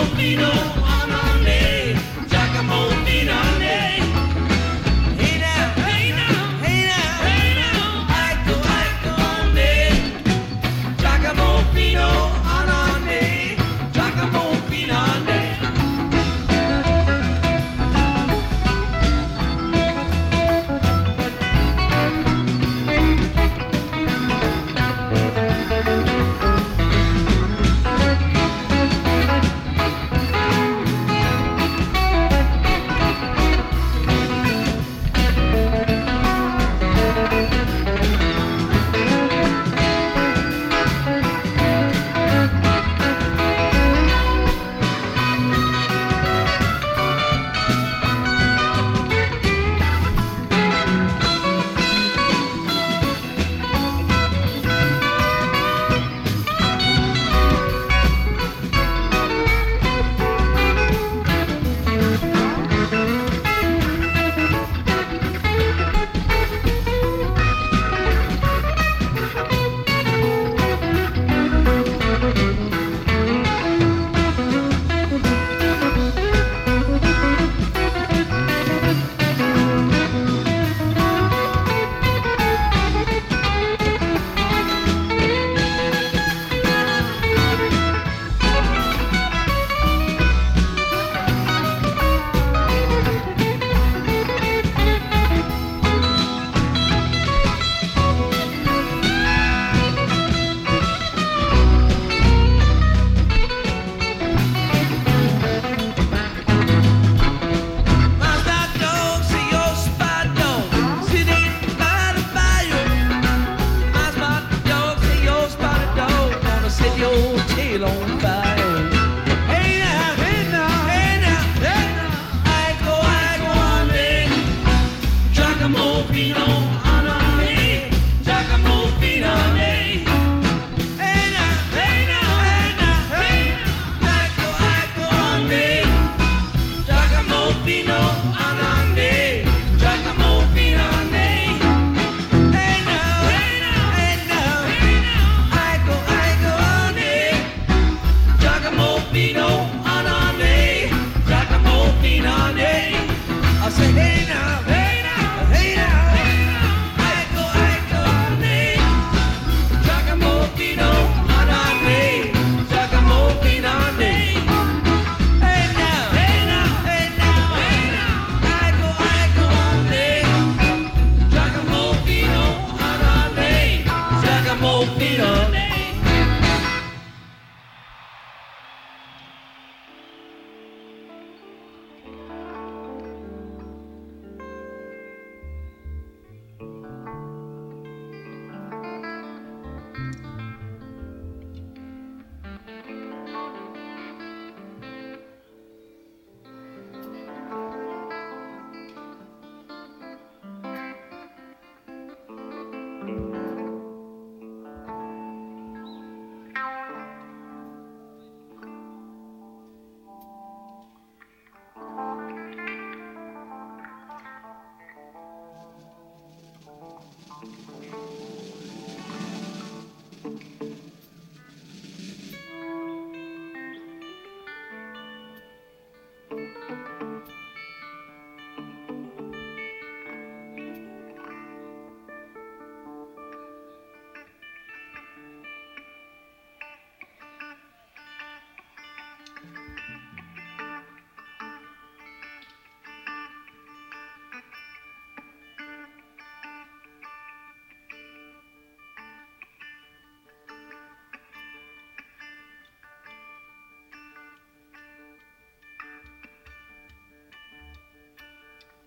Filipino.